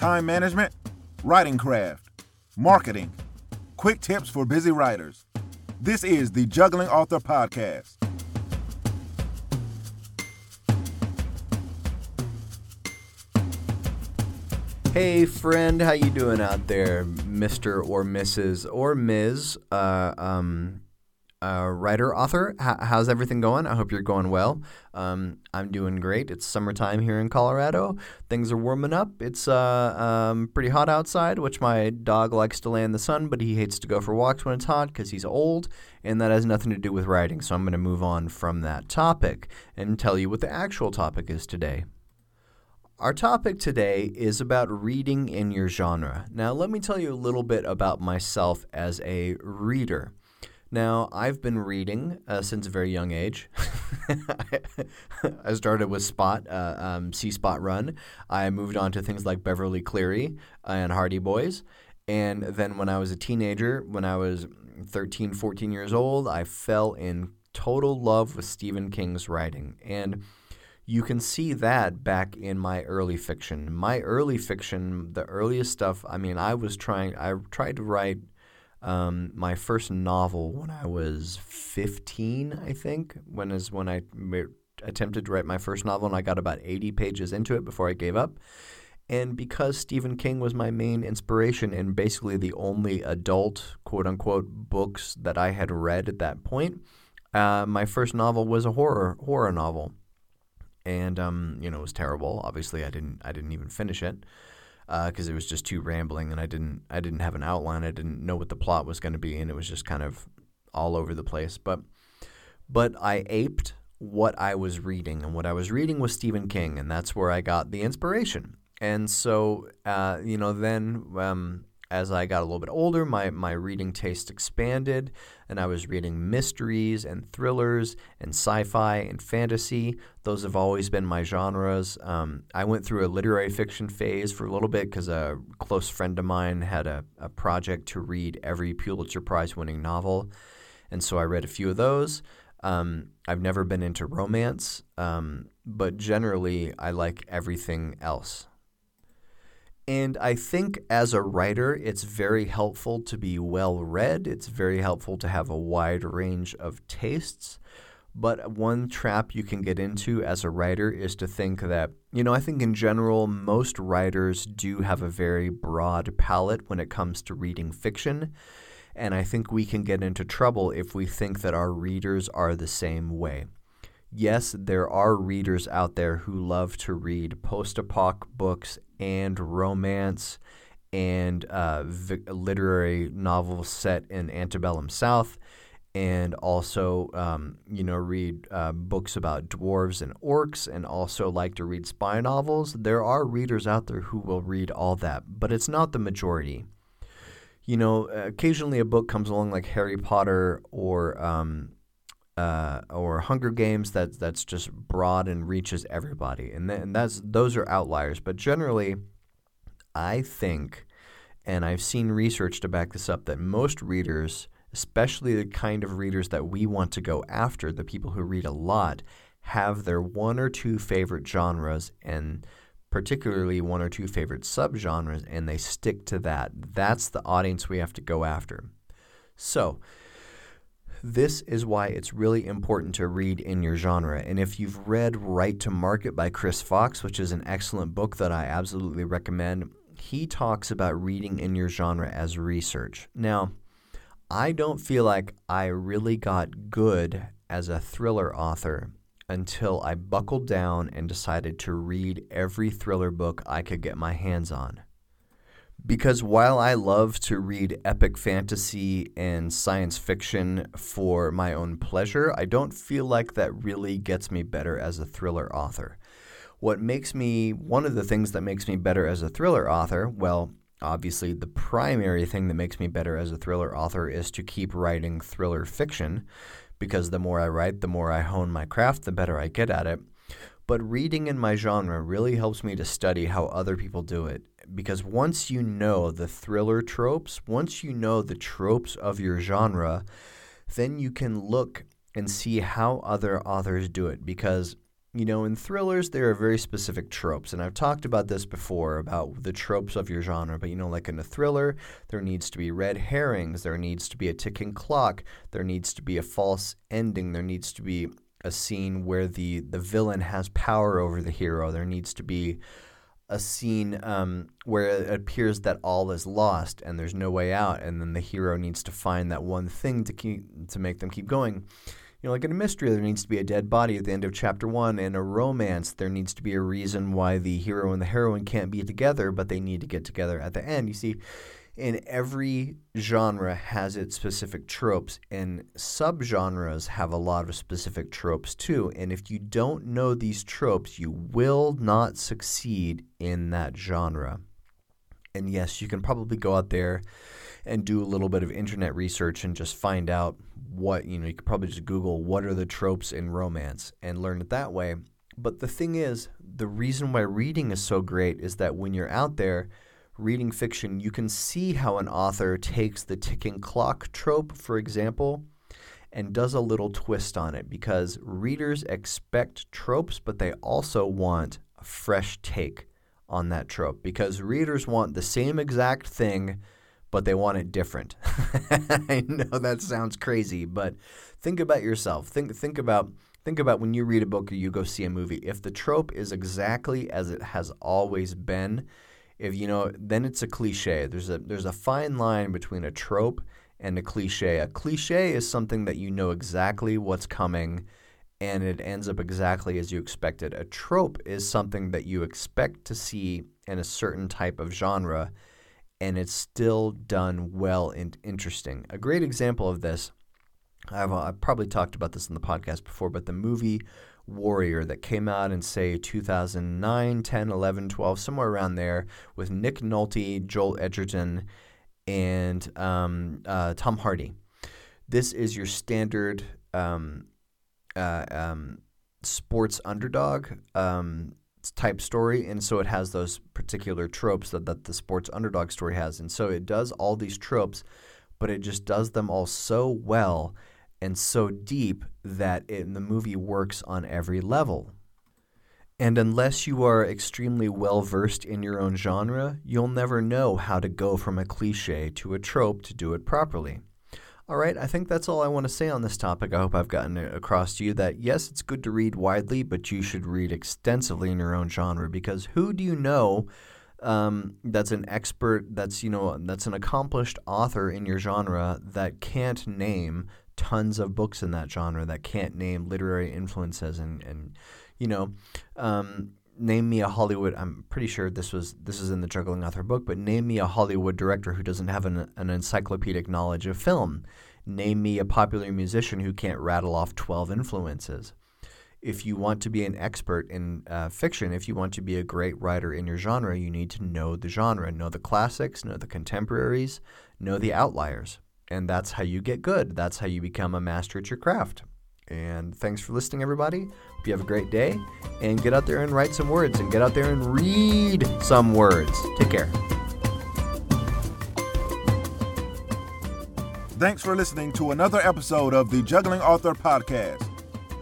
time management, writing craft, marketing, quick tips for busy writers. This is the Juggling Author Podcast. Hey friend, how you doing out there, Mister or Mrs. or Ms. Uh, um, uh, writer, author? H- how's everything going? I hope you're going well. Um, I'm doing great. It's summertime here in Colorado. Things are warming up. It's uh, um, pretty hot outside, which my dog likes to lay in the sun, but he hates to go for walks when it's hot because he's old, and that has nothing to do with writing. So I'm going to move on from that topic and tell you what the actual topic is today. Our topic today is about reading in your genre. Now, let me tell you a little bit about myself as a reader. Now, I've been reading uh, since a very young age. I started with Spot, uh, um, See Spot Run. I moved on to things like Beverly Cleary and Hardy Boys. And then when I was a teenager, when I was 13, 14 years old, I fell in total love with Stephen King's writing. And you can see that back in my early fiction. My early fiction, the earliest stuff, I mean, I was trying, I tried to write um, my first novel when I was 15, I think, when is when I attempted to write my first novel, and I got about 80 pages into it before I gave up. And because Stephen King was my main inspiration and basically the only adult, quote unquote, books that I had read at that point, uh, my first novel was a horror horror novel and um, you know it was terrible. Obviously, I didn't I didn't even finish it because uh, it was just too rambling, and I didn't I didn't have an outline. I didn't know what the plot was going to be, and it was just kind of all over the place. But but I aped what I was reading, and what I was reading was Stephen King, and that's where I got the inspiration. And so, uh, you know, then um, as I got a little bit older, my, my reading taste expanded, and I was reading mysteries and thrillers and sci fi and fantasy. Those have always been my genres. Um, I went through a literary fiction phase for a little bit because a close friend of mine had a, a project to read every Pulitzer Prize winning novel, and so I read a few of those. Um, I've never been into romance, um, but generally I like everything else. And I think as a writer, it's very helpful to be well read. It's very helpful to have a wide range of tastes. But one trap you can get into as a writer is to think that, you know, I think in general, most writers do have a very broad palette when it comes to reading fiction. And I think we can get into trouble if we think that our readers are the same way yes, there are readers out there who love to read post apoc books and romance and uh, vi- literary novels set in antebellum South, and also, um, you know, read uh, books about dwarves and orcs, and also like to read spy novels. There are readers out there who will read all that, but it's not the majority. You know, occasionally a book comes along like Harry Potter or um, uh, or Hunger Games that that's just broad and reaches everybody, and, th- and that's those are outliers. But generally, I think, and I've seen research to back this up, that most readers, especially the kind of readers that we want to go after, the people who read a lot, have their one or two favorite genres and particularly one or two favorite subgenres, and they stick to that. That's the audience we have to go after. So, this is why it's really important to read in your genre. And if you've read Write to Market by Chris Fox, which is an excellent book that I absolutely recommend, he talks about reading in your genre as research. Now, I don't feel like I really got good as a thriller author until I buckled down and decided to read every thriller book I could get my hands on. Because while I love to read epic fantasy and science fiction for my own pleasure, I don't feel like that really gets me better as a thriller author. What makes me, one of the things that makes me better as a thriller author, well, obviously the primary thing that makes me better as a thriller author is to keep writing thriller fiction, because the more I write, the more I hone my craft, the better I get at it. But reading in my genre really helps me to study how other people do it because once you know the thriller tropes, once you know the tropes of your genre, then you can look and see how other authors do it because you know, in thrillers, there are very specific tropes. And I've talked about this before about the tropes of your genre. But, you know, like in a thriller, there needs to be red herrings, there needs to be a ticking clock, there needs to be a false ending, there needs to be a scene where the, the villain has power over the hero, there needs to be a scene um, where it appears that all is lost and there's no way out, and then the hero needs to find that one thing to keep to make them keep going you know, like in a mystery, there needs to be a dead body at the end of chapter one. In a romance, there needs to be a reason why the hero and the heroine can't be together, but they need to get together at the end. You see, in every genre has its specific tropes, and subgenres have a lot of specific tropes too. And if you don't know these tropes, you will not succeed in that genre. And yes, you can probably go out there and do a little bit of internet research and just find out what, you know, you could probably just Google what are the tropes in romance and learn it that way. But the thing is, the reason why reading is so great is that when you're out there reading fiction, you can see how an author takes the ticking clock trope, for example, and does a little twist on it because readers expect tropes, but they also want a fresh take on that trope because readers want the same exact thing but they want it different. I know that sounds crazy, but think about yourself. Think think about think about when you read a book or you go see a movie. If the trope is exactly as it has always been, if you know, then it's a cliche. There's a there's a fine line between a trope and a cliche. A cliche is something that you know exactly what's coming and it ends up exactly as you expected. A trope is something that you expect to see in a certain type of genre and it's still done well and interesting. A great example of this, I've, I've probably talked about this in the podcast before, but the movie Warrior that came out in, say, 2009, 10, 11, 12, somewhere around there, with Nick Nolte, Joel Edgerton, and um, uh, Tom Hardy. This is your standard um, uh, um, sports underdog um, type story, and so it has those particular tropes that, that the sports underdog story has. And so it does all these tropes, but it just does them all so well and so deep that it, the movie works on every level. And unless you are extremely well versed in your own genre, you'll never know how to go from a cliche to a trope to do it properly. All right, I think that's all I want to say on this topic. I hope I've gotten it across to you that yes, it's good to read widely, but you should read extensively in your own genre because who do you know um, that's an expert, that's you know, that's an accomplished author in your genre that can't name tons of books in that genre, that can't name literary influences and and you know. Um, name me a Hollywood. I'm pretty sure this was this is in the Juggling Author book, but name me a Hollywood director who doesn't have an, an encyclopedic knowledge of film. Name me a popular musician who can't rattle off 12 influences. If you want to be an expert in uh, fiction, if you want to be a great writer in your genre, you need to know the genre, know the classics, know the contemporaries, know the outliers. And that's how you get good. That's how you become a master at your craft. And thanks for listening, everybody. Hope you have a great day. And get out there and write some words and get out there and read some words. Take care. Thanks for listening to another episode of the Juggling Author Podcast.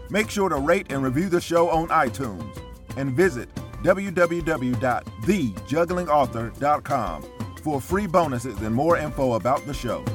Make sure to rate and review the show on iTunes and visit www.thejugglingauthor.com for free bonuses and more info about the show.